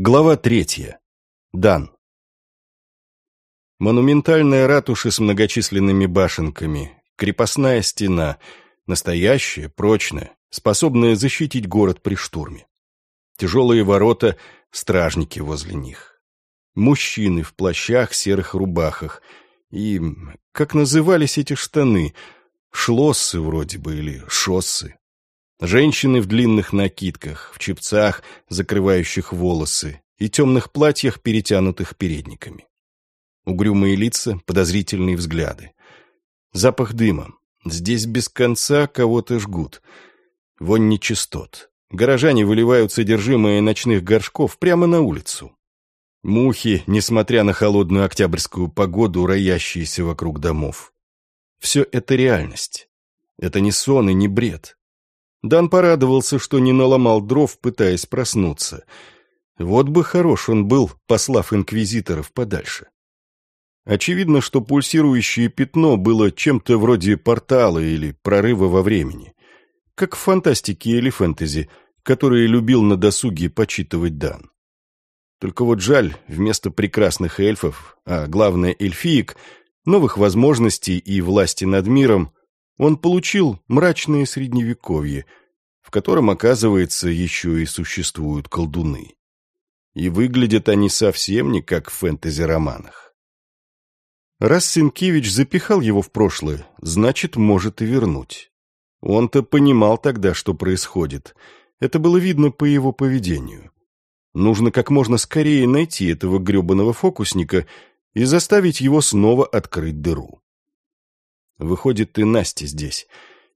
Глава третья. Дан. Монументальная ратуша с многочисленными башенками, крепостная стена, настоящая, прочная, способная защитить город при штурме. Тяжелые ворота, стражники возле них. Мужчины в плащах, серых рубахах. И, как назывались эти штаны, шлоссы вроде бы или шоссы. Женщины в длинных накидках, в чепцах, закрывающих волосы, и темных платьях, перетянутых передниками. Угрюмые лица, подозрительные взгляды. Запах дыма. Здесь без конца кого-то жгут. Вонь нечистот. Горожане выливают содержимое ночных горшков прямо на улицу. Мухи, несмотря на холодную октябрьскую погоду, роящиеся вокруг домов. Все это реальность. Это не сон и не бред. Дан порадовался, что не наломал дров, пытаясь проснуться. Вот бы хорош он был, послав инквизиторов подальше. Очевидно, что пульсирующее пятно было чем-то вроде портала или прорыва во времени. Как в фантастике или фэнтези, которые любил на досуге почитывать Дан. Только вот жаль, вместо прекрасных эльфов, а главное эльфиек, новых возможностей и власти над миром, он получил мрачное средневековье, в котором, оказывается, еще и существуют колдуны. И выглядят они совсем не как в фэнтези-романах. Раз Сенкевич запихал его в прошлое, значит, может и вернуть. Он-то понимал тогда, что происходит. Это было видно по его поведению. Нужно как можно скорее найти этого гребаного фокусника и заставить его снова открыть дыру. Выходит, и Настя здесь.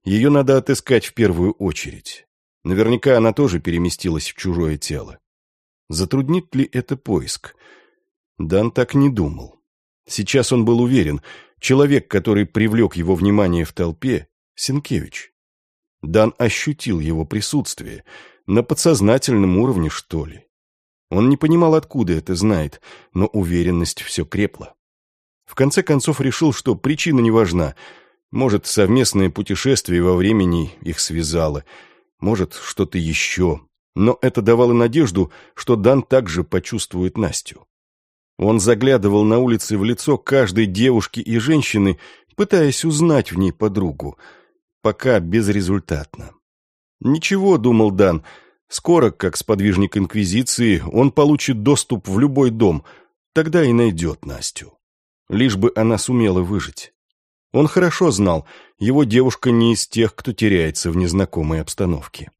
Ее надо отыскать в первую очередь. Наверняка она тоже переместилась в чужое тело. Затруднит ли это поиск? Дан так не думал. Сейчас он был уверен, человек, который привлек его внимание в толпе, Сенкевич. Дан ощутил его присутствие, на подсознательном уровне, что ли. Он не понимал, откуда это знает, но уверенность все крепла. В конце концов решил, что причина не важна. Может, совместное путешествие во времени их связало. Может, что-то еще. Но это давало надежду, что Дан также почувствует Настю. Он заглядывал на улице в лицо каждой девушки и женщины, пытаясь узнать в ней подругу. Пока безрезультатно. «Ничего», — думал Дан, — «скоро, как сподвижник Инквизиции, он получит доступ в любой дом, тогда и найдет Настю» лишь бы она сумела выжить. Он хорошо знал, его девушка не из тех, кто теряется в незнакомой обстановке.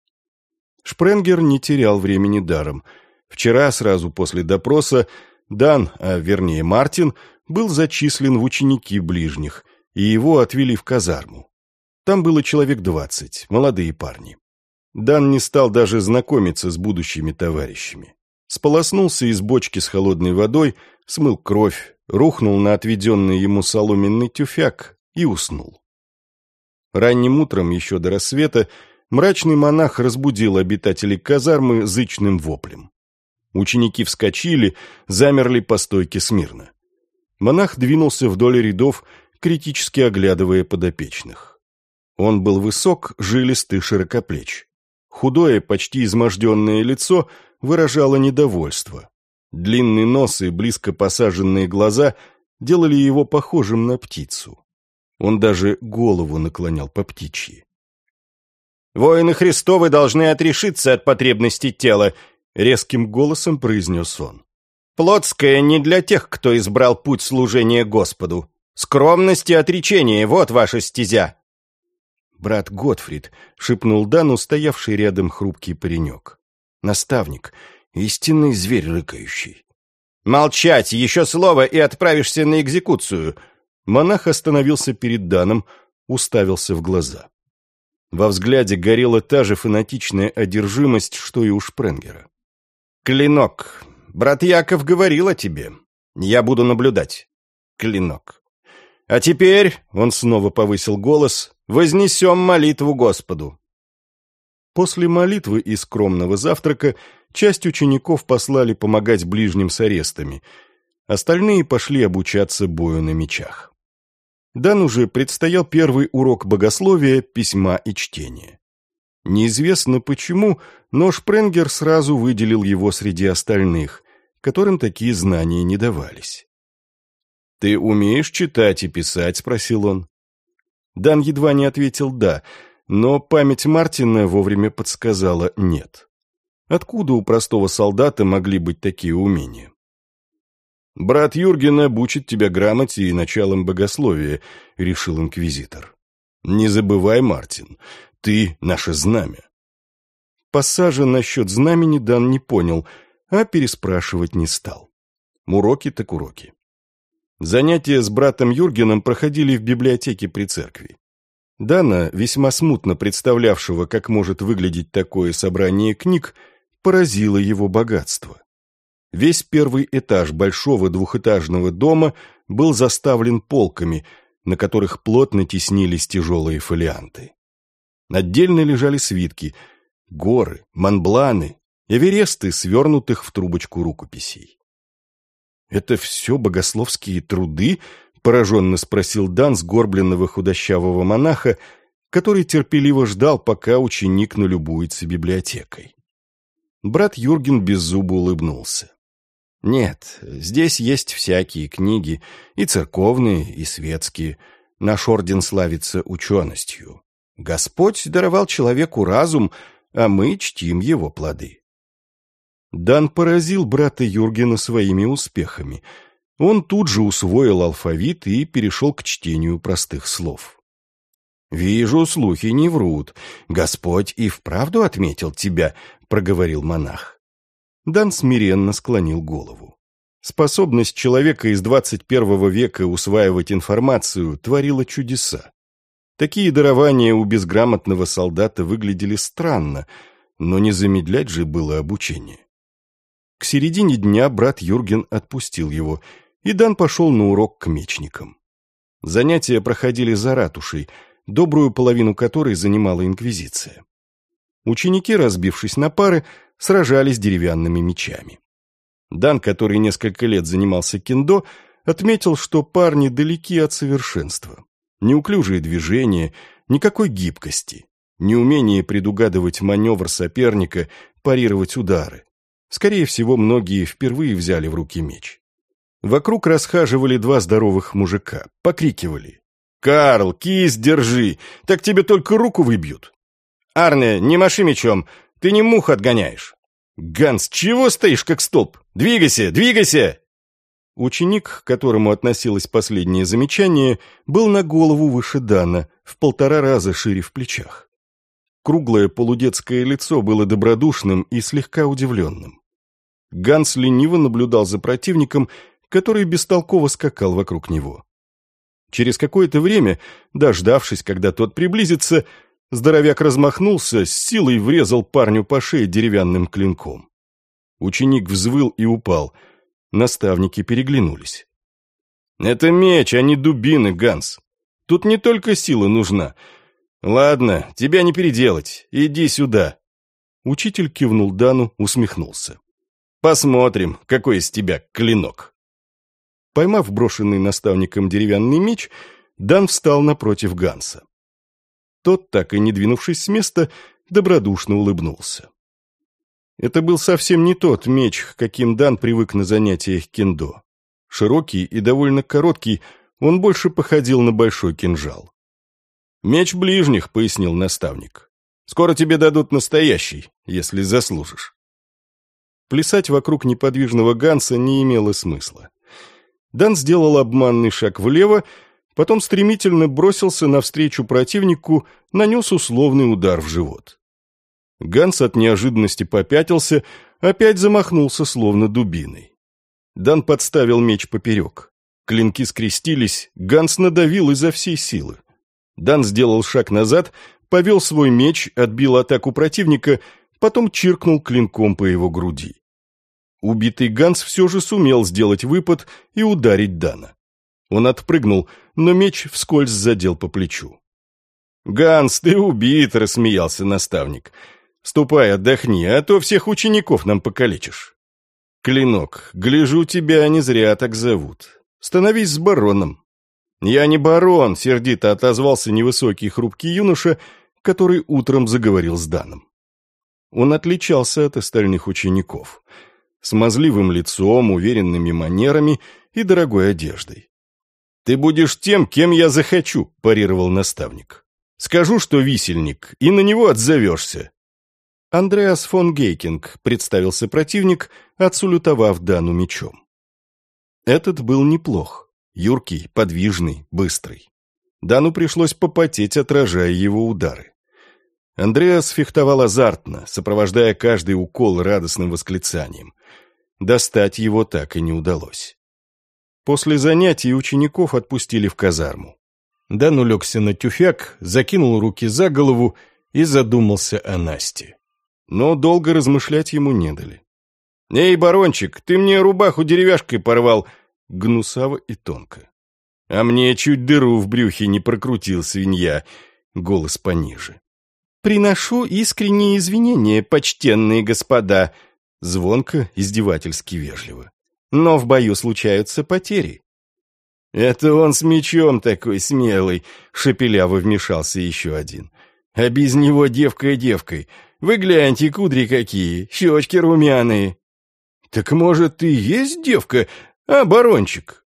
Шпренгер не терял времени даром. Вчера, сразу после допроса, Дан, а вернее Мартин, был зачислен в ученики ближних, и его отвели в казарму. Там было человек двадцать, молодые парни. Дан не стал даже знакомиться с будущими товарищами. Сполоснулся из бочки с холодной водой, смыл кровь, рухнул на отведенный ему соломенный тюфяк и уснул. Ранним утром, еще до рассвета, мрачный монах разбудил обитателей казармы зычным воплем. Ученики вскочили, замерли по стойке смирно. Монах двинулся вдоль рядов, критически оглядывая подопечных. Он был высок, жилистый, широкоплеч. Худое, почти изможденное лицо выражало недовольство. Длинный нос и близко посаженные глаза делали его похожим на птицу. Он даже голову наклонял по птичьи. «Воины Христовы должны отрешиться от потребностей тела», — резким голосом произнес он. «Плотское не для тех, кто избрал путь служения Господу. Скромность и отречение — вот ваша стезя». «Брат Готфрид», — шепнул Дану, стоявший рядом хрупкий паренек. «Наставник, Истинный зверь рыкающий. «Молчать! Еще слово, и отправишься на экзекуцию!» Монах остановился перед Даном, уставился в глаза. Во взгляде горела та же фанатичная одержимость, что и у Шпренгера. «Клинок! Брат Яков говорил о тебе. Я буду наблюдать. Клинок. А теперь, — он снова повысил голос, — вознесем молитву Господу». После молитвы и скромного завтрака Часть учеников послали помогать ближним с арестами, остальные пошли обучаться бою на мечах. Дан уже предстоял первый урок богословия, письма и чтения. Неизвестно почему, но Шпренгер сразу выделил его среди остальных, которым такие знания не давались. «Ты умеешь читать и писать?» — спросил он. Дан едва не ответил «да», но память Мартина вовремя подсказала «нет». Откуда у простого солдата могли быть такие умения? «Брат Юрген обучит тебя грамоте и началам богословия», — решил инквизитор. «Не забывай, Мартин, ты — наше знамя». Пассажа насчет знамени Дан не понял, а переспрашивать не стал. Уроки так уроки. Занятия с братом Юргеном проходили в библиотеке при церкви. Дана, весьма смутно представлявшего, как может выглядеть такое собрание книг, поразило его богатство. Весь первый этаж большого двухэтажного дома был заставлен полками, на которых плотно теснились тяжелые фолианты. Отдельно лежали свитки, горы, манбланы, эвересты, свернутых в трубочку рукописей. «Это все богословские труды?» — пораженно спросил Дан сгорбленного худощавого монаха, который терпеливо ждал, пока ученик налюбуется библиотекой. Брат Юрген беззубо улыбнулся. «Нет, здесь есть всякие книги, и церковные, и светские. Наш орден славится ученостью. Господь даровал человеку разум, а мы чтим его плоды». Дан поразил брата Юргена своими успехами. Он тут же усвоил алфавит и перешел к чтению простых слов. «Вижу, слухи не врут. Господь и вправду отметил тебя», — проговорил монах. Дан смиренно склонил голову. Способность человека из 21 века усваивать информацию творила чудеса. Такие дарования у безграмотного солдата выглядели странно, но не замедлять же было обучение. К середине дня брат Юрген отпустил его, и Дан пошел на урок к мечникам. Занятия проходили за ратушей, добрую половину которой занимала инквизиция. Ученики, разбившись на пары, сражались деревянными мечами. Дан, который несколько лет занимался кендо, отметил, что парни далеки от совершенства. Неуклюжие движения, никакой гибкости, неумение предугадывать маневр соперника, парировать удары. Скорее всего, многие впервые взяли в руки меч. Вокруг расхаживали два здоровых мужика, покрикивали. «Карл, кисть держи! Так тебе только руку выбьют!» «Арне, не маши мечом! Ты не мух отгоняешь!» «Ганс, чего стоишь, как столб? Двигайся, двигайся!» Ученик, к которому относилось последнее замечание, был на голову выше Дана, в полтора раза шире в плечах. Круглое полудетское лицо было добродушным и слегка удивленным. Ганс лениво наблюдал за противником, который бестолково скакал вокруг него. Через какое-то время, дождавшись, когда тот приблизится, здоровяк размахнулся, с силой врезал парню по шее деревянным клинком. Ученик взвыл и упал. Наставники переглянулись. «Это меч, а не дубины, Ганс. Тут не только сила нужна. Ладно, тебя не переделать. Иди сюда». Учитель кивнул Дану, усмехнулся. Посмотрим, какой из тебя клинок. Поймав брошенный наставником деревянный меч, Дан встал напротив Ганса. Тот, так и не двинувшись с места, добродушно улыбнулся. Это был совсем не тот меч, каким Дан привык на занятиях кендо. Широкий и довольно короткий, он больше походил на большой кинжал. «Меч ближних», — пояснил наставник. «Скоро тебе дадут настоящий, если заслужишь». Плясать вокруг неподвижного Ганса не имело смысла. Дан сделал обманный шаг влево, потом стремительно бросился навстречу противнику, нанес условный удар в живот. Ганс от неожиданности попятился, опять замахнулся словно дубиной. Дан подставил меч поперек. Клинки скрестились, Ганс надавил изо всей силы. Дан сделал шаг назад, повел свой меч, отбил атаку противника, потом чиркнул клинком по его груди. Убитый Ганс все же сумел сделать выпад и ударить Дана. Он отпрыгнул, но меч вскользь задел по плечу. «Ганс, ты убит!» — рассмеялся наставник. «Ступай, отдохни, а то всех учеников нам покалечишь». «Клинок, гляжу, тебя не зря так зовут. Становись с бароном». «Я не барон», — сердито отозвался невысокий хрупкий юноша, который утром заговорил с Даном. Он отличался от остальных учеников. Смазливым лицом, уверенными манерами и дорогой одеждой. «Ты будешь тем, кем я захочу», – парировал наставник. «Скажу, что висельник, и на него отзовешься». Андреас фон Гейкинг представился противник, отсулютовав Дану мечом. Этот был неплох. Юркий, подвижный, быстрый. Дану пришлось попотеть, отражая его удары. Андреас фехтовал азартно, сопровождая каждый укол радостным восклицанием. Достать его так и не удалось. После занятий учеников отпустили в казарму. Дан улегся на тюфяк, закинул руки за голову и задумался о Насте. Но долго размышлять ему не дали. «Эй, барончик, ты мне рубаху деревяшкой порвал!» Гнусаво и тонко. «А мне чуть дыру в брюхе не прокрутил свинья!» Голос пониже. «Приношу искренние извинения, почтенные господа!» Звонко, издевательски вежливо но в бою случаются потери. «Это он с мечом такой смелый», — шепеляво вмешался еще один. «А без него девка девкой. Вы гляньте, кудри какие, щечки румяные». «Так, может, ты есть девка, а, барончик?»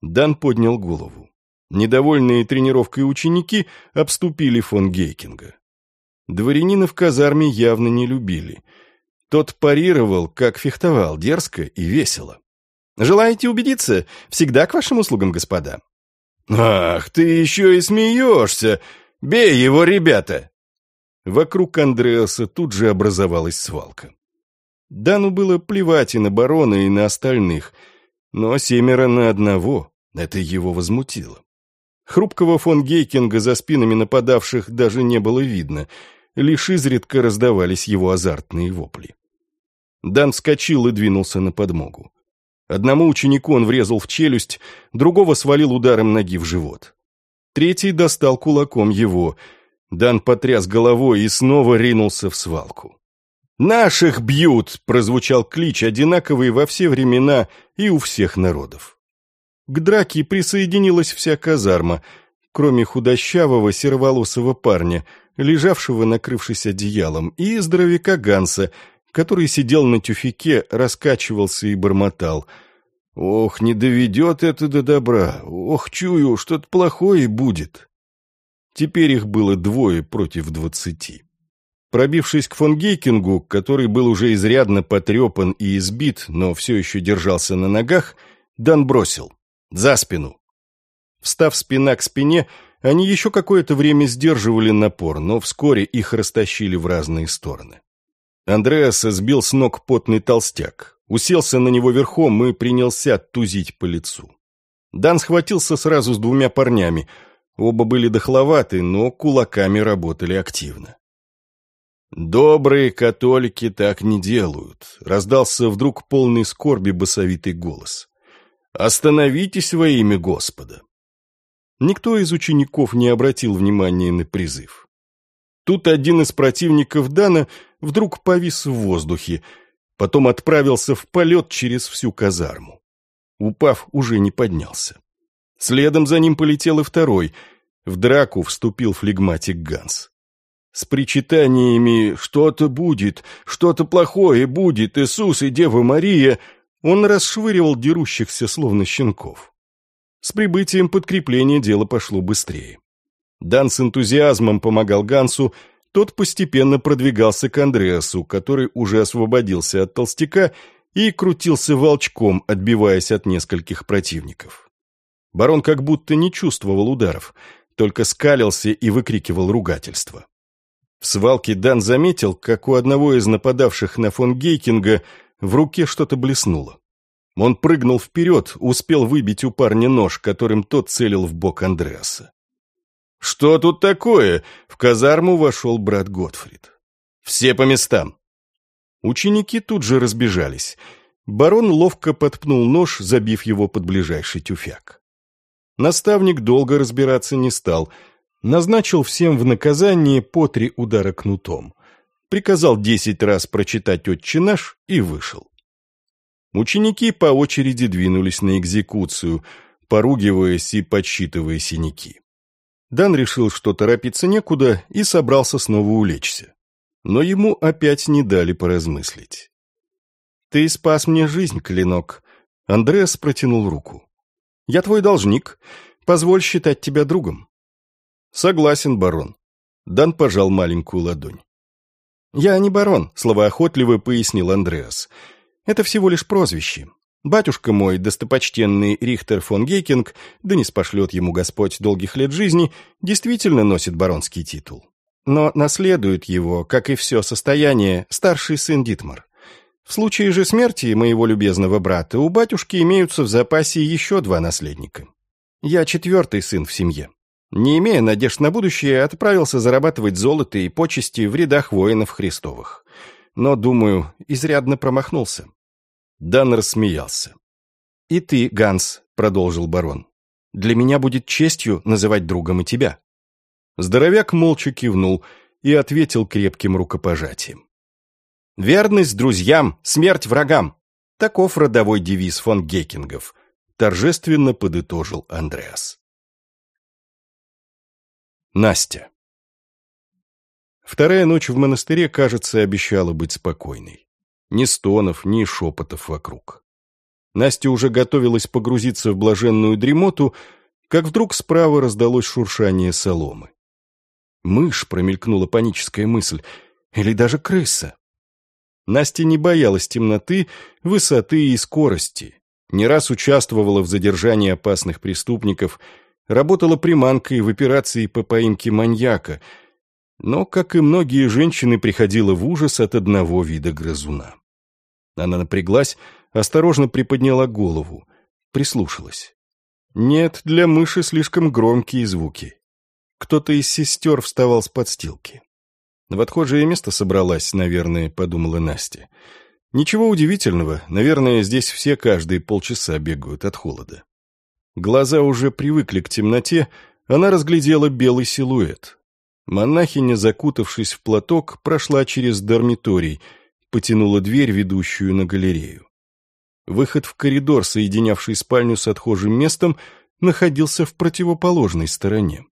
Дан поднял голову. Недовольные тренировкой ученики обступили фон Гейкинга. Дворянина в казарме явно не любили. Тот парировал, как фехтовал, дерзко и весело. Желаете убедиться? Всегда к вашим услугам, господа». «Ах, ты еще и смеешься! Бей его, ребята!» Вокруг Андреаса тут же образовалась свалка. Дану было плевать и на барона, и на остальных, но семеро на одного — это его возмутило. Хрупкого фон Гейкинга за спинами нападавших даже не было видно, лишь изредка раздавались его азартные вопли. Дан вскочил и двинулся на подмогу. Одному ученику он врезал в челюсть, другого свалил ударом ноги в живот. Третий достал кулаком его. Дан потряс головой и снова ринулся в свалку. «Наших бьют!» — прозвучал клич, одинаковый во все времена и у всех народов. К драке присоединилась вся казарма, кроме худощавого сероволосого парня, лежавшего накрывшись одеялом, и здоровяка Ганса — который сидел на тюфике, раскачивался и бормотал. «Ох, не доведет это до добра! Ох, чую, что-то плохое будет!» Теперь их было двое против двадцати. Пробившись к фон Гейкингу, который был уже изрядно потрепан и избит, но все еще держался на ногах, Дан бросил. «За спину!» Встав спина к спине, они еще какое-то время сдерживали напор, но вскоре их растащили в разные стороны. Андреаса сбил с ног потный толстяк, уселся на него верхом и принялся тузить по лицу. Дан схватился сразу с двумя парнями. Оба были дохловаты, но кулаками работали активно. «Добрые католики так не делают», — раздался вдруг полный скорби басовитый голос. «Остановитесь во имя Господа». Никто из учеников не обратил внимания на призыв. Тут один из противников Дана вдруг повис в воздухе, потом отправился в полет через всю казарму. Упав, уже не поднялся. Следом за ним полетел и второй. В драку вступил флегматик Ганс. С причитаниями «что-то будет, что-то плохое будет, Иисус и Дева Мария» он расшвыривал дерущихся, словно щенков. С прибытием подкрепления дело пошло быстрее. Дан с энтузиазмом помогал Гансу, тот постепенно продвигался к Андреасу, который уже освободился от толстяка и крутился волчком, отбиваясь от нескольких противников. Барон как будто не чувствовал ударов, только скалился и выкрикивал ругательства. В свалке Дан заметил, как у одного из нападавших на фон Гейкинга в руке что-то блеснуло. Он прыгнул вперед, успел выбить у парня нож, которым тот целил в бок Андреаса. «Что тут такое?» — в казарму вошел брат Готфрид. «Все по местам». Ученики тут же разбежались. Барон ловко подпнул нож, забив его под ближайший тюфяк. Наставник долго разбираться не стал. Назначил всем в наказание по три удара кнутом. Приказал десять раз прочитать «Отче наш» и вышел. Ученики по очереди двинулись на экзекуцию, поругиваясь и подсчитывая синяки. Дан решил, что торопиться некуда, и собрался снова улечься. Но ему опять не дали поразмыслить. «Ты спас мне жизнь, Клинок», — Андреас протянул руку. «Я твой должник. Позволь считать тебя другом». «Согласен, барон». Дан пожал маленькую ладонь. «Я не барон», — словоохотливо пояснил Андреас. «Это всего лишь прозвище. Батюшка мой, достопочтенный Рихтер фон Гейкинг, да не спошлет ему Господь долгих лет жизни, действительно носит баронский титул. Но наследует его, как и все состояние, старший сын Дитмар. В случае же смерти моего любезного брата у батюшки имеются в запасе еще два наследника. Я четвертый сын в семье. Не имея надежд на будущее, отправился зарабатывать золото и почести в рядах воинов Христовых. Но, думаю, изрядно промахнулся. Дан рассмеялся. «И ты, Ганс», — продолжил барон, — «для меня будет честью называть другом и тебя». Здоровяк молча кивнул и ответил крепким рукопожатием. «Верность друзьям, смерть врагам!» Таков родовой девиз фон Гекингов, торжественно подытожил Андреас. Настя Вторая ночь в монастыре, кажется, обещала быть спокойной. Ни стонов, ни шепотов вокруг. Настя уже готовилась погрузиться в блаженную дремоту, как вдруг справа раздалось шуршание соломы. Мышь, промелькнула паническая мысль, или даже крыса. Настя не боялась темноты, высоты и скорости, не раз участвовала в задержании опасных преступников, работала приманкой в операции по поимке маньяка, но, как и многие женщины, приходила в ужас от одного вида грызуна. Она напряглась, осторожно приподняла голову, прислушалась. Нет, для мыши слишком громкие звуки. Кто-то из сестер вставал с подстилки. В отхожее место собралась, наверное, подумала Настя. Ничего удивительного, наверное, здесь все каждые полчаса бегают от холода. Глаза уже привыкли к темноте, она разглядела белый силуэт. Монахиня, закутавшись в платок, прошла через дармиторий — потянула дверь, ведущую на галерею. Выход в коридор, соединявший спальню с отхожим местом, находился в противоположной стороне.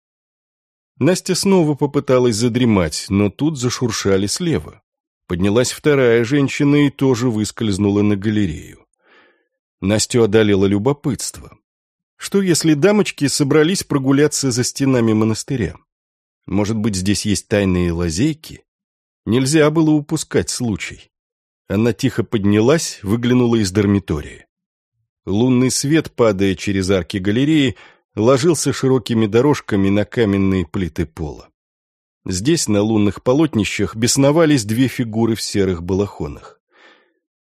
Настя снова попыталась задремать, но тут зашуршали слева. Поднялась вторая женщина и тоже выскользнула на галерею. Настю одолело любопытство. Что если дамочки собрались прогуляться за стенами монастыря? Может быть, здесь есть тайные лазейки? Нельзя было упускать случай. Она тихо поднялась, выглянула из дармитории. Лунный свет, падая через арки галереи, ложился широкими дорожками на каменные плиты пола. Здесь, на лунных полотнищах, бесновались две фигуры в серых балахонах.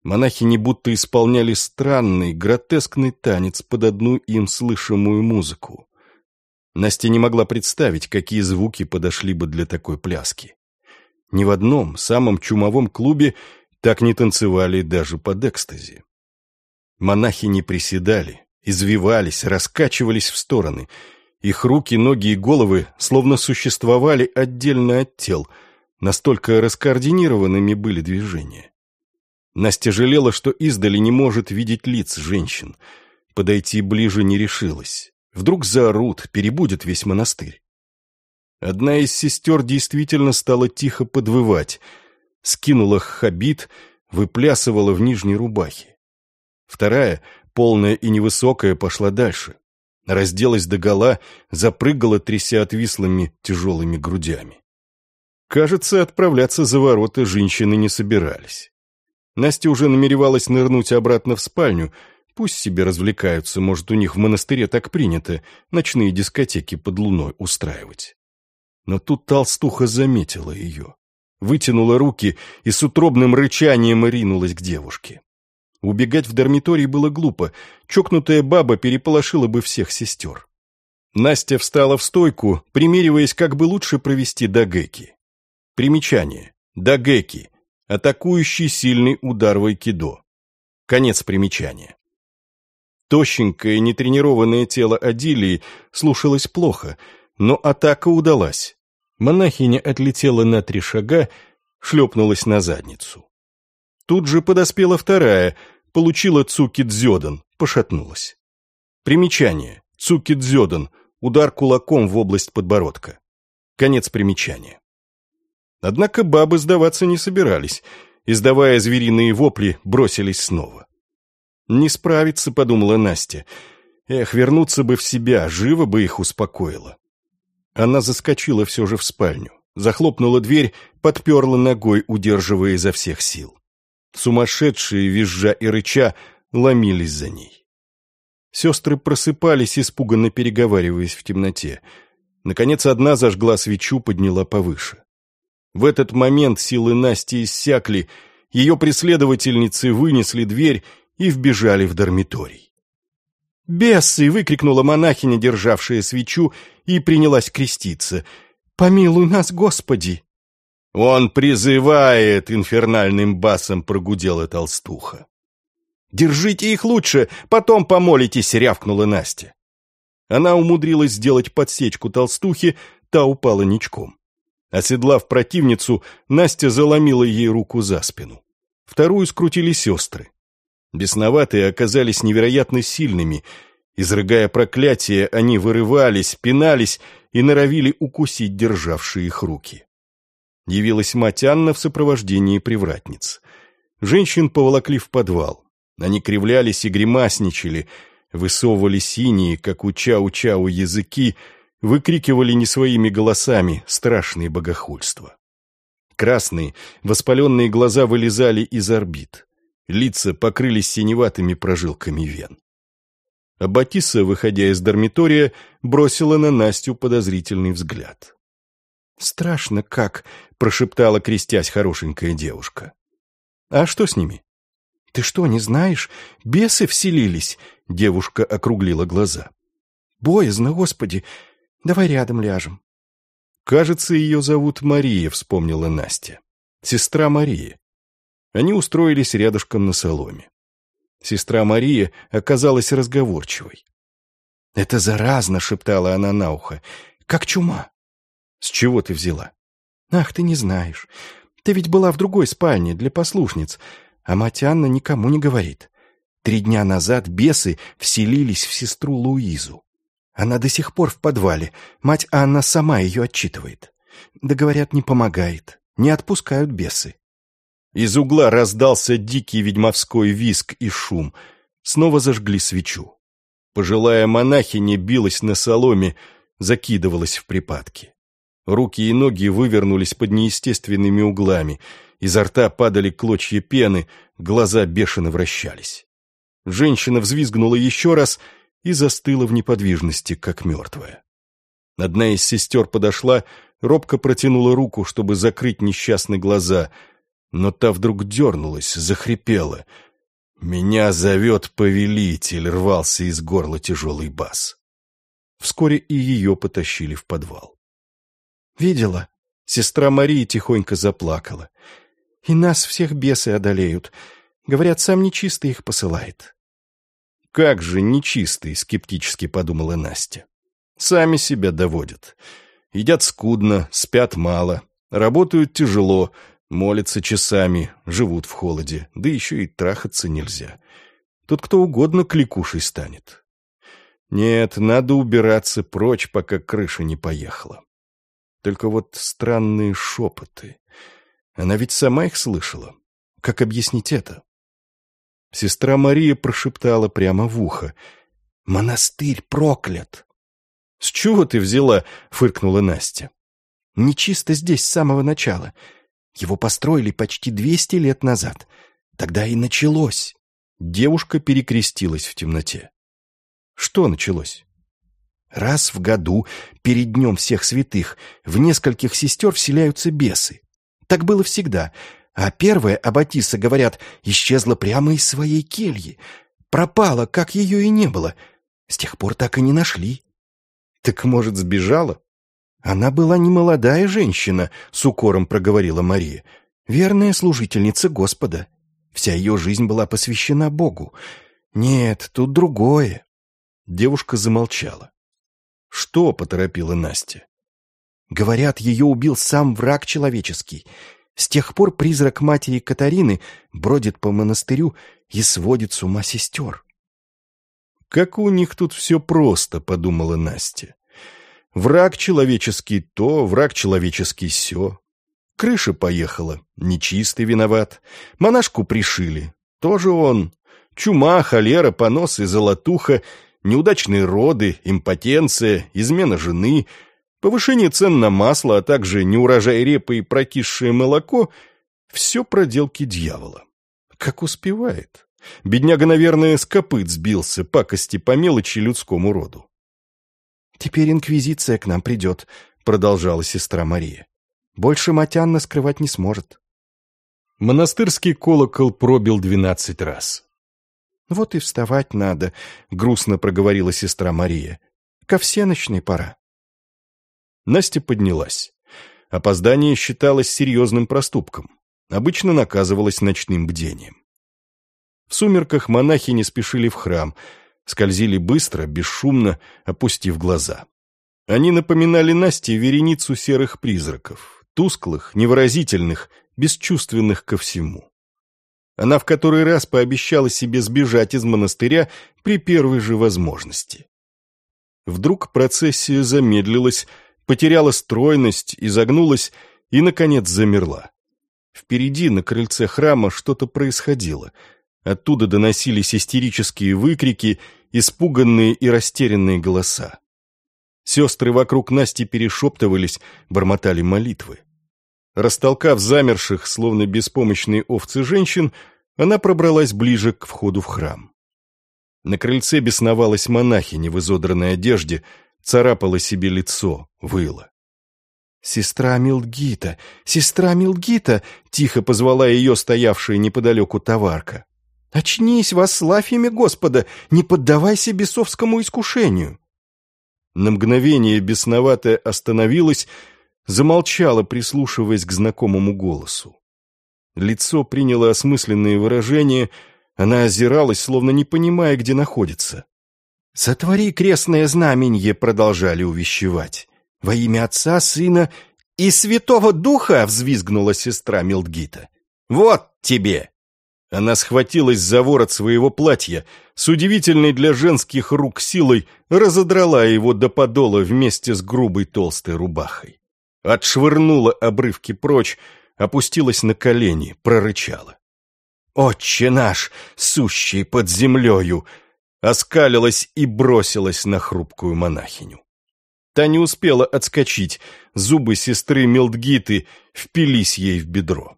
Монахи не будто исполняли странный, гротескный танец под одну им слышимую музыку. Настя не могла представить, какие звуки подошли бы для такой пляски. Ни в одном самом чумовом клубе так не танцевали даже под экстази. Монахи не приседали, извивались, раскачивались в стороны. Их руки, ноги и головы словно существовали отдельно от тел, настолько раскоординированными были движения. Настя жалела, что издали не может видеть лиц женщин. Подойти ближе не решилась. Вдруг заорут, перебудет весь монастырь. Одна из сестер действительно стала тихо подвывать — скинула хабит, выплясывала в нижней рубахе. Вторая, полная и невысокая, пошла дальше. Разделась догола, запрыгала, тряся отвислыми тяжелыми грудями. Кажется, отправляться за ворота женщины не собирались. Настя уже намеревалась нырнуть обратно в спальню, пусть себе развлекаются, может, у них в монастыре так принято ночные дискотеки под луной устраивать. Но тут толстуха заметила ее вытянула руки и с утробным рычанием ринулась к девушке. Убегать в дармиторий было глупо, чокнутая баба переполошила бы всех сестер. Настя встала в стойку, примериваясь, как бы лучше провести дагеки. Примечание. Дагеки. Атакующий сильный удар в айкидо. Конец примечания. Тощенькое, нетренированное тело Адилии слушалось плохо, но атака удалась. Монахиня отлетела на три шага, шлепнулась на задницу. Тут же подоспела вторая, получила цукидзёдан, пошатнулась. Примечание. Цукидзёдан. Удар кулаком в область подбородка. Конец примечания. Однако бабы сдаваться не собирались. Издавая звериные вопли, бросились снова. «Не справиться», — подумала Настя. «Эх, вернуться бы в себя, живо бы их успокоило». Она заскочила все же в спальню, захлопнула дверь, подперла ногой, удерживая изо всех сил. Сумасшедшие, визжа и рыча, ломились за ней. Сестры просыпались, испуганно переговариваясь в темноте. Наконец одна зажгла свечу, подняла повыше. В этот момент силы Насти иссякли, ее преследовательницы вынесли дверь и вбежали в дармиторий. «Бесы!» — выкрикнула монахиня, державшая свечу, и принялась креститься. «Помилуй нас, Господи!» «Он призывает!» — инфернальным басом прогудела толстуха. «Держите их лучше, потом помолитесь!» — рявкнула Настя. Она умудрилась сделать подсечку толстухи, та упала ничком. Оседлав противницу, Настя заломила ей руку за спину. Вторую скрутили сестры. Бесноватые оказались невероятно сильными. Изрыгая проклятие, они вырывались, пинались и норовили укусить державшие их руки. Явилась мать Анна в сопровождении привратниц. Женщин поволокли в подвал. Они кривлялись и гримасничали, высовывали синие, как у чау-чау, языки, выкрикивали не своими голосами страшные богохульства. Красные, воспаленные глаза вылезали из орбит. Лица покрылись синеватыми прожилками вен. А Батиса, выходя из дармитория, бросила на Настю подозрительный взгляд. «Страшно как!» — прошептала, крестясь, хорошенькая девушка. «А что с ними?» «Ты что, не знаешь? Бесы вселились!» — девушка округлила глаза. «Боязно, Господи! Давай рядом ляжем». «Кажется, ее зовут Мария», — вспомнила Настя. «Сестра Мария. Они устроились рядышком на соломе. Сестра Мария оказалась разговорчивой. «Это заразно!» — шептала она на ухо. «Как чума!» «С чего ты взяла?» «Ах, ты не знаешь. Ты ведь была в другой спальне для послушниц, а мать Анна никому не говорит. Три дня назад бесы вселились в сестру Луизу. Она до сих пор в подвале. Мать Анна сама ее отчитывает. Да, говорят, не помогает. Не отпускают бесы. Из угла раздался дикий ведьмовской виск и шум. Снова зажгли свечу. Пожилая монахиня билась на соломе, закидывалась в припадки. Руки и ноги вывернулись под неестественными углами, изо рта падали клочья пены, глаза бешено вращались. Женщина взвизгнула еще раз и застыла в неподвижности, как мертвая. Одна из сестер подошла, робко протянула руку, чтобы закрыть несчастные глаза — но та вдруг дернулась, захрипела. «Меня зовет повелитель», — рвался из горла тяжелый бас. Вскоре и ее потащили в подвал. «Видела?» — сестра Марии тихонько заплакала. «И нас всех бесы одолеют. Говорят, сам нечистый их посылает». «Как же нечистый?» — скептически подумала Настя. «Сами себя доводят. Едят скудно, спят мало, работают тяжело, Молятся часами, живут в холоде, да еще и трахаться нельзя. Тут кто угодно кликушей станет. Нет, надо убираться прочь, пока крыша не поехала. Только вот странные шепоты. Она ведь сама их слышала. Как объяснить это? Сестра Мария прошептала прямо в ухо. «Монастырь проклят!» «С чего ты взяла?» — фыркнула Настя. «Нечисто здесь с самого начала. Его построили почти двести лет назад. Тогда и началось. Девушка перекрестилась в темноте. Что началось? Раз в году, перед Днем Всех Святых, в нескольких сестер вселяются бесы. Так было всегда. А первая, Аббатиса, говорят, исчезла прямо из своей кельи. Пропала, как ее и не было. С тех пор так и не нашли. Так, может, сбежала? «Она была не молодая женщина», — с укором проговорила Мария. «Верная служительница Господа. Вся ее жизнь была посвящена Богу. Нет, тут другое». Девушка замолчала. «Что?» — поторопила Настя. «Говорят, ее убил сам враг человеческий. С тех пор призрак матери Катарины бродит по монастырю и сводит с ума сестер». «Как у них тут все просто», — подумала Настя. Враг человеческий то, враг человеческий сё. Крыша поехала, нечистый виноват. Монашку пришили, тоже он. Чума, холера, понос и золотуха, неудачные роды, импотенция, измена жены, повышение цен на масло, а также неурожай репы и прокисшее молоко — все проделки дьявола. Как успевает. Бедняга, наверное, с копыт сбился, пакости по мелочи людскому роду. «Теперь инквизиция к нам придет», — продолжала сестра Мария. «Больше Матянна скрывать не сможет». Монастырский колокол пробил двенадцать раз. «Вот и вставать надо», — грустно проговорила сестра Мария. «Ко всеночной пора». Настя поднялась. Опоздание считалось серьезным проступком. Обычно наказывалось ночным бдением. В сумерках монахи не спешили в храм, скользили быстро, бесшумно, опустив глаза. Они напоминали Насте вереницу серых призраков, тусклых, невыразительных, бесчувственных ко всему. Она в который раз пообещала себе сбежать из монастыря при первой же возможности. Вдруг процессия замедлилась, потеряла стройность, изогнулась и, наконец, замерла. Впереди, на крыльце храма, что-то происходило. Оттуда доносились истерические выкрики, испуганные и растерянные голоса. Сестры вокруг Насти перешептывались, бормотали молитвы. Растолкав замерших, словно беспомощные овцы женщин, она пробралась ближе к входу в храм. На крыльце бесновалась монахиня в изодранной одежде, царапала себе лицо, выла. «Сестра Милдгита! Сестра Милдгита!» — тихо позвала ее стоявшая неподалеку товарка. «Очнись, восславь имя Господа! Не поддавайся бесовскому искушению!» На мгновение бесноватая остановилась, замолчала, прислушиваясь к знакомому голосу. Лицо приняло осмысленные выражения, она озиралась, словно не понимая, где находится. «Сотвори крестное знаменье», — продолжали увещевать. «Во имя Отца, Сына и Святого Духа!» — взвизгнула сестра Милдгита. «Вот тебе!» Она схватилась за ворот своего платья, с удивительной для женских рук силой разодрала его до подола вместе с грубой толстой рубахой отшвырнула обрывки прочь, опустилась на колени, прорычала. «Отче наш, сущий под землею!» оскалилась и бросилась на хрупкую монахиню. Та не успела отскочить, зубы сестры Мелдгиты впились ей в бедро.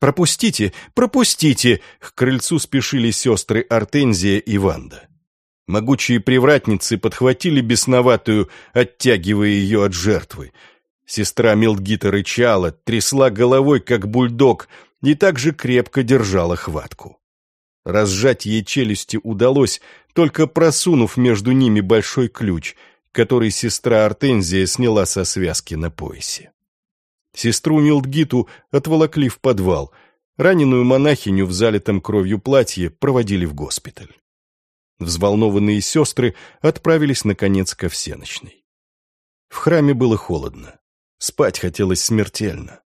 «Пропустите, пропустите!» К крыльцу спешили сестры Артензия и Ванда. Могучие привратницы подхватили бесноватую, оттягивая ее от жертвы. Сестра Милдгита рычала, трясла головой, как бульдог, и также крепко держала хватку. Разжать ей челюсти удалось, только просунув между ними большой ключ, который сестра Артензия сняла со связки на поясе. Сестру Милдгиту отволокли в подвал, раненую монахиню в залитом кровью платье проводили в госпиталь. Взволнованные сестры отправились, наконец, ко всеночной. В храме было холодно. Спать хотелось смертельно.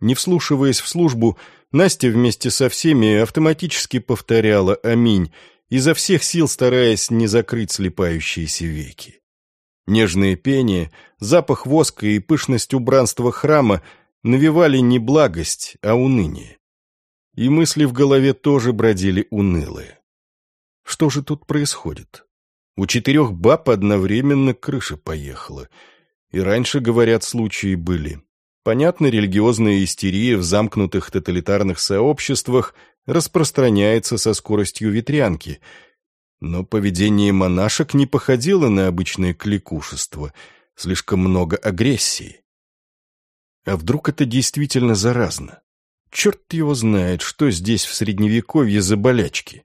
Не вслушиваясь в службу, Настя вместе со всеми автоматически повторяла «Аминь», изо всех сил стараясь не закрыть слепающиеся веки. Нежное пение, запах воска и пышность убранства храма навевали не благость, а уныние. И мысли в голове тоже бродили унылые. Что же тут происходит? У четырех баб одновременно крыша поехала — и раньше, говорят, случаи были. Понятно, религиозная истерия в замкнутых тоталитарных сообществах распространяется со скоростью ветрянки. Но поведение монашек не походило на обычное кликушество, слишком много агрессии. А вдруг это действительно заразно? Черт его знает, что здесь в Средневековье за болячки.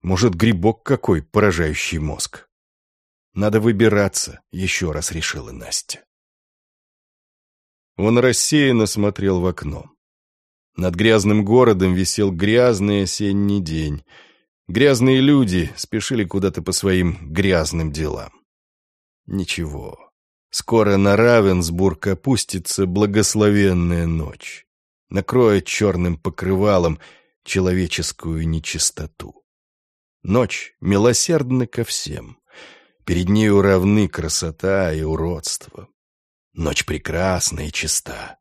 Может, грибок какой, поражающий мозг. Надо выбираться, еще раз решила Настя. Он рассеянно смотрел в окно. Над грязным городом висел грязный осенний день. Грязные люди спешили куда-то по своим грязным делам. Ничего. Скоро на Равенсбург опустится благословенная ночь. Накроет черным покрывалом человеческую нечистоту. Ночь милосердна ко всем Перед нею равны красота и уродство. Ночь прекрасна и чиста.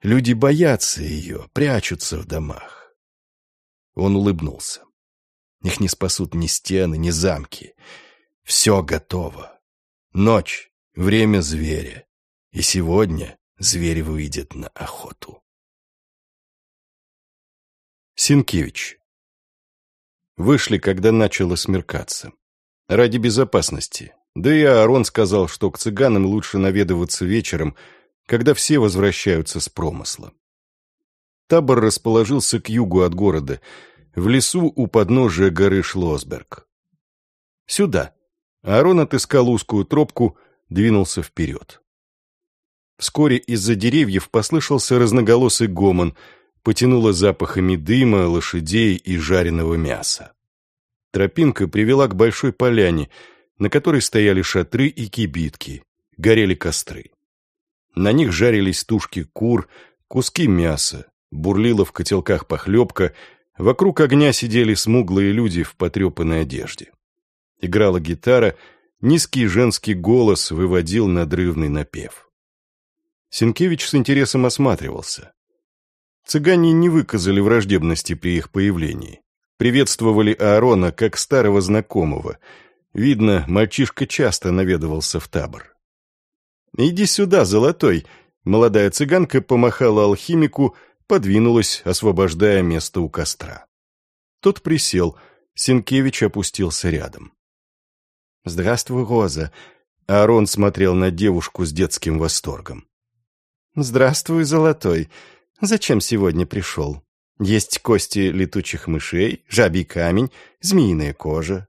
Люди боятся ее, прячутся в домах. Он улыбнулся. Их не спасут ни стены, ни замки. Все готово. Ночь — время зверя. И сегодня зверь выйдет на охоту. Синкевич. Вышли, когда начало смеркаться. Ради безопасности. Да и Аарон сказал, что к цыганам лучше наведываться вечером, когда все возвращаются с промысла. Табор расположился к югу от города, в лесу у подножия горы Шлосберг. «Сюда». Аарон отыскал узкую тропку, двинулся вперед. Вскоре из-за деревьев послышался разноголосый гомон, потянуло запахами дыма, лошадей и жареного мяса. Тропинка привела к большой поляне, на которой стояли шатры и кибитки, горели костры. На них жарились тушки кур, куски мяса, бурлила в котелках похлебка, вокруг огня сидели смуглые люди в потрепанной одежде. Играла гитара, низкий женский голос выводил надрывный напев. Сенкевич с интересом осматривался. Цыгане не выказали враждебности при их появлении. Приветствовали Аарона как старого знакомого. Видно, мальчишка часто наведывался в табор. «Иди сюда, золотой!» Молодая цыганка помахала алхимику, подвинулась, освобождая место у костра. Тот присел, Сенкевич опустился рядом. «Здравствуй, Роза!» Аарон смотрел на девушку с детским восторгом. «Здравствуй, Золотой. Зачем сегодня пришел? Есть кости летучих мышей, жабий камень, змеиная кожа».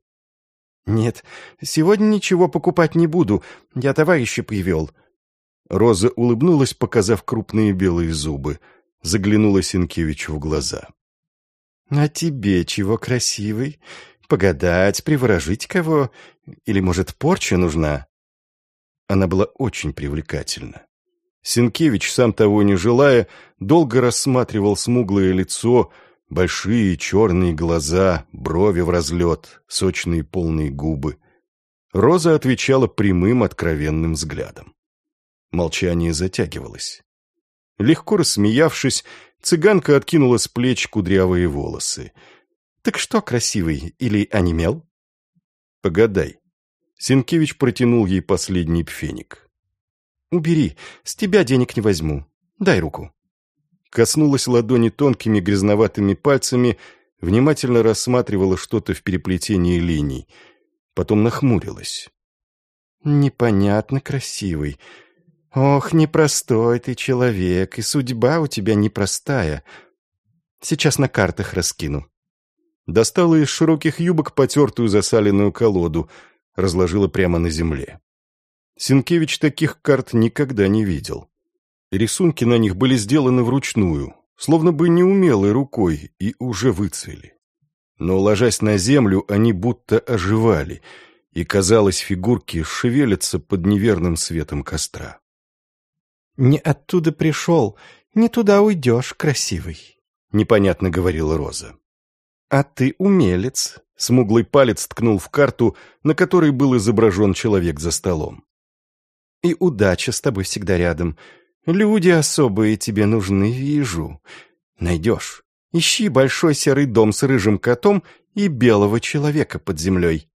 «Нет, сегодня ничего покупать не буду. Я товарища привел». Роза улыбнулась, показав крупные белые зубы. Заглянула Сенкевичу в глаза. «А тебе чего красивый? Погадать, приворожить кого? Или, может, порча нужна?» Она была очень привлекательна. Сенкевич, сам того не желая, долго рассматривал смуглое лицо, большие черные глаза, брови в разлет, сочные полные губы. Роза отвечала прямым, откровенным взглядом. Молчание затягивалось. Легко рассмеявшись, цыганка откинула с плеч кудрявые волосы. «Так что, красивый, или онемел?» «Погадай». Сенкевич протянул ей последний пфеник. «Убери, с тебя денег не возьму. Дай руку». Коснулась ладони тонкими грязноватыми пальцами, внимательно рассматривала что-то в переплетении линий. Потом нахмурилась. «Непонятно красивый. Ох, непростой ты человек, и судьба у тебя непростая. Сейчас на картах раскину». Достала из широких юбок потертую засаленную колоду, разложила прямо на земле. Сенкевич таких карт никогда не видел. Рисунки на них были сделаны вручную, словно бы неумелой рукой, и уже выцвели. Но, ложась на землю, они будто оживали, и, казалось, фигурки шевелятся под неверным светом костра. «Не оттуда пришел, не туда уйдешь, красивый», — непонятно говорила Роза. «А ты умелец», — смуглый палец ткнул в карту, на которой был изображен человек за столом. И удача с тобой всегда рядом. Люди особые тебе нужны, вижу. Найдешь. Ищи большой серый дом с рыжим котом и белого человека под землей.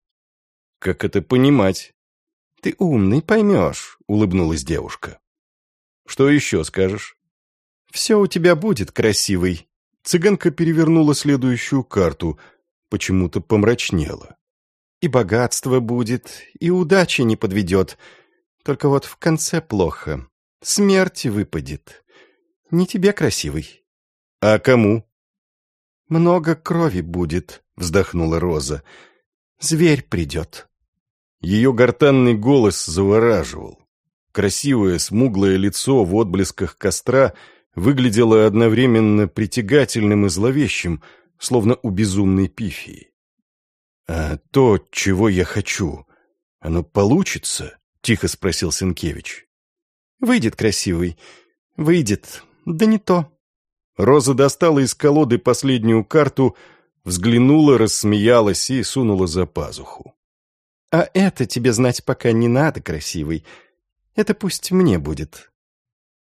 Как это понимать? Ты умный, поймешь, улыбнулась девушка. Что еще скажешь? Все у тебя будет, красивый. Цыганка перевернула следующую карту, почему-то помрачнела. И богатство будет, и удача не подведет, — только вот в конце плохо. Смерть выпадет. Не тебе, красивый. А кому? Много крови будет, вздохнула Роза. Зверь придет. Ее гортанный голос завораживал. Красивое, смуглое лицо в отблесках костра выглядело одновременно притягательным и зловещим, словно у безумной пифии. «А то, чего я хочу, оно получится?» тихо спросил Сенкевич. «Выйдет красивый. Выйдет. Да не то». Роза достала из колоды последнюю карту, взглянула, рассмеялась и сунула за пазуху. А это тебе знать пока не надо, красивый. Это пусть мне будет».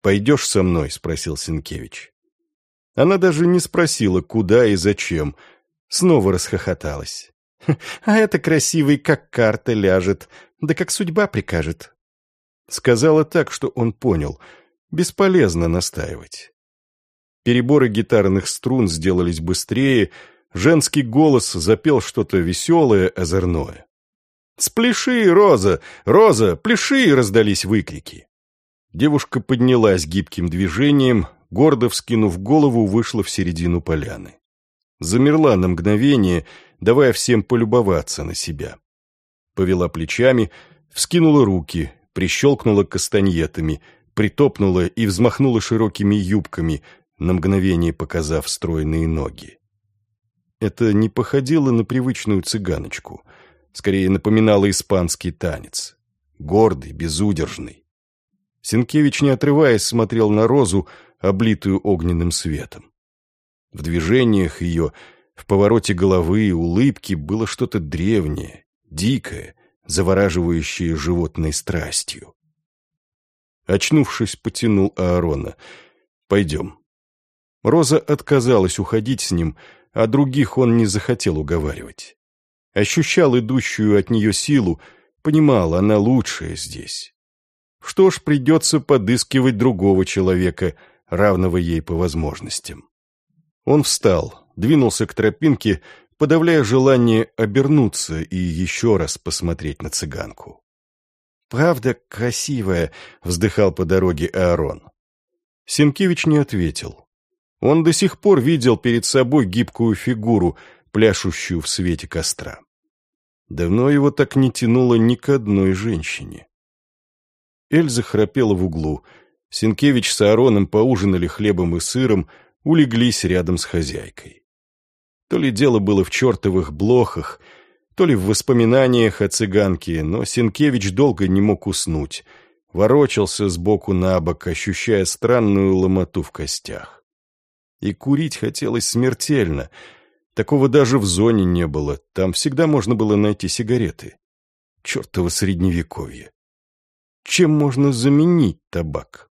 «Пойдешь со мной?» — спросил Сенкевич. Она даже не спросила, куда и зачем. Снова расхохоталась. «А это красивый, как карта ляжет, да как судьба прикажет». Сказала так, что он понял. Бесполезно настаивать. Переборы гитарных струн сделались быстрее, женский голос запел что-то веселое, озорное. «Спляши, Роза! Роза, пляши!» — раздались выкрики. Девушка поднялась гибким движением, гордо вскинув голову, вышла в середину поляны. Замерла на мгновение, давая всем полюбоваться на себя. Повела плечами, вскинула руки, прищелкнула кастаньетами, притопнула и взмахнула широкими юбками, на мгновение показав стройные ноги. Это не походило на привычную цыганочку, скорее напоминало испанский танец. Гордый, безудержный. Сенкевич, не отрываясь, смотрел на розу, облитую огненным светом. В движениях ее, в повороте головы и улыбки было что-то древнее, дикое, завораживающее животной страстью. Очнувшись, потянул Аарона. «Пойдем». Роза отказалась уходить с ним, а других он не захотел уговаривать. Ощущал идущую от нее силу, понимал, она лучшая здесь. Что ж, придется подыскивать другого человека, равного ей по возможностям. Он встал, двинулся к тропинке, подавляя желание обернуться и еще раз посмотреть на цыганку. «Правда красивая», — вздыхал по дороге Аарон. Сенкевич не ответил. Он до сих пор видел перед собой гибкую фигуру, пляшущую в свете костра. Давно его так не тянуло ни к одной женщине. Эльза храпела в углу. Сенкевич с Аароном поужинали хлебом и сыром, улеглись рядом с хозяйкой. То ли дело было в чертовых блохах, то ли в воспоминаниях о цыганке, но Сенкевич долго не мог уснуть, ворочался сбоку на бок, ощущая странную ломоту в костях. И курить хотелось смертельно. Такого даже в зоне не было, там всегда можно было найти сигареты. Чертово средневековье. Чем можно заменить табак?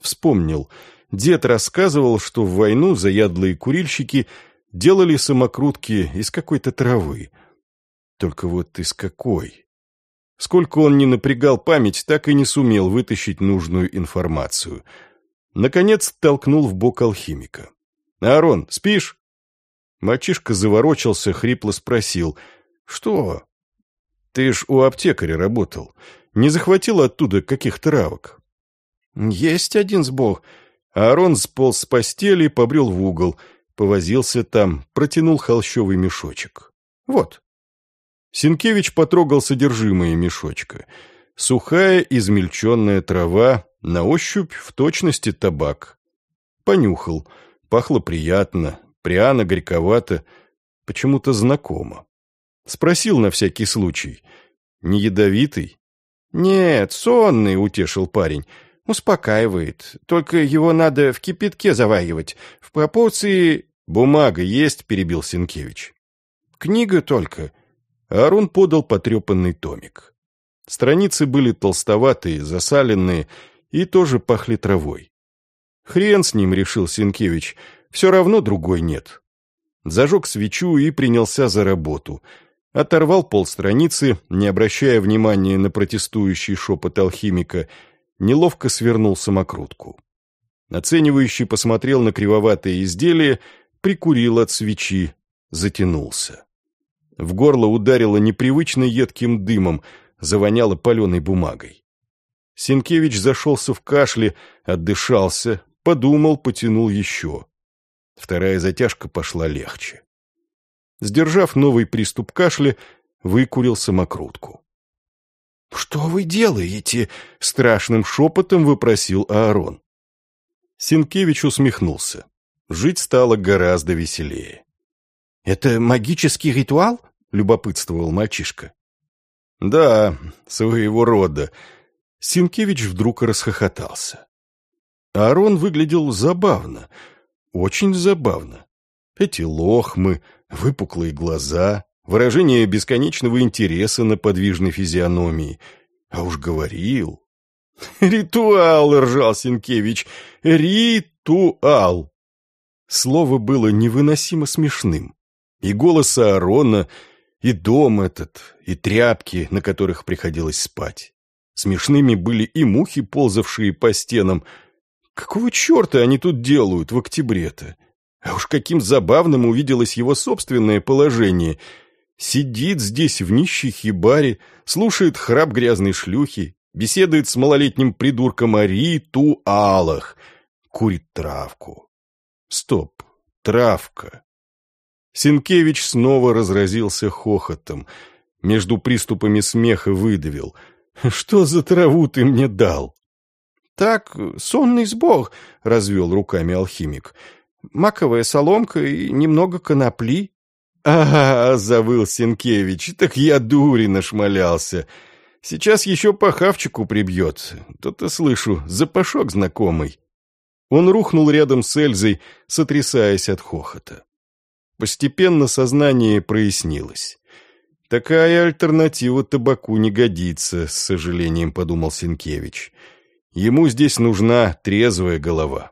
Вспомнил. Дед рассказывал, что в войну заядлые курильщики делали самокрутки из какой-то травы. Только вот из какой? Сколько он не напрягал память, так и не сумел вытащить нужную информацию. Наконец толкнул в бок алхимика. «Аарон, спишь?» Мальчишка заворочился, хрипло спросил. «Что?» «Ты ж у аптекаря работал не захватил оттуда каких травок? Есть один сбог. Аарон сполз с постели, побрел в угол, повозился там, протянул холщовый мешочек. Вот. Синкевич потрогал содержимое мешочка. Сухая измельченная трава, на ощупь в точности табак. Понюхал. Пахло приятно, пряно, горьковато, почему-то знакомо. Спросил на всякий случай. Не ядовитый? «Нет, сонный», — утешил парень. «Успокаивает. Только его надо в кипятке заваривать. В пропорции...» «Бумага есть», — перебил Сенкевич. «Книга только». Арун подал потрепанный томик. Страницы были толстоватые, засаленные и тоже пахли травой. «Хрен с ним», — решил Сенкевич, — «все равно другой нет». Зажег свечу и принялся за работу — оторвал полстраницы, не обращая внимания на протестующий шепот алхимика, неловко свернул самокрутку. Оценивающий посмотрел на кривоватое изделие, прикурил от свечи, затянулся. В горло ударило непривычно едким дымом, завоняло паленой бумагой. Сенкевич зашелся в кашле, отдышался, подумал, потянул еще. Вторая затяжка пошла легче. Сдержав новый приступ кашля, выкурил самокрутку. «Что вы делаете?» — страшным шепотом выпросил Аарон. Синкевич усмехнулся. Жить стало гораздо веселее. «Это магический ритуал?» — любопытствовал мальчишка. «Да, своего рода». Синкевич вдруг расхохотался. Аарон выглядел забавно, очень забавно. Эти лохмы, выпуклые глаза, выражение бесконечного интереса на подвижной физиономии. А уж говорил. «Ритуал!» — ржал Сенкевич. «Ритуал!» Слово было невыносимо смешным. И голос Аарона, и дом этот, и тряпки, на которых приходилось спать. Смешными были и мухи, ползавшие по стенам. Какого черта они тут делают в октябре-то? А уж каким забавным увиделось его собственное положение. Сидит здесь в нищей хибаре, слушает храп грязной шлюхи, беседует с малолетним придурком о ритуалах, курит травку. Стоп, травка. Сенкевич снова разразился хохотом. Между приступами смеха выдавил. «Что за траву ты мне дал?» «Так, сонный сбог», — развел руками алхимик. «Маковая соломка и немного конопли». «Ага», — завыл Сенкевич, — «так я дури нашмалялся. Сейчас еще по хавчику прибьет. То-то слышу, запашок знакомый». Он рухнул рядом с Эльзой, сотрясаясь от хохота. Постепенно сознание прояснилось. «Такая альтернатива табаку не годится», — с сожалением подумал Сенкевич. «Ему здесь нужна трезвая голова».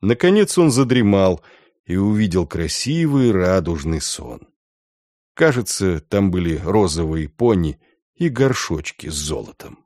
Наконец он задремал и увидел красивый радужный сон. Кажется, там были розовые пони и горшочки с золотом.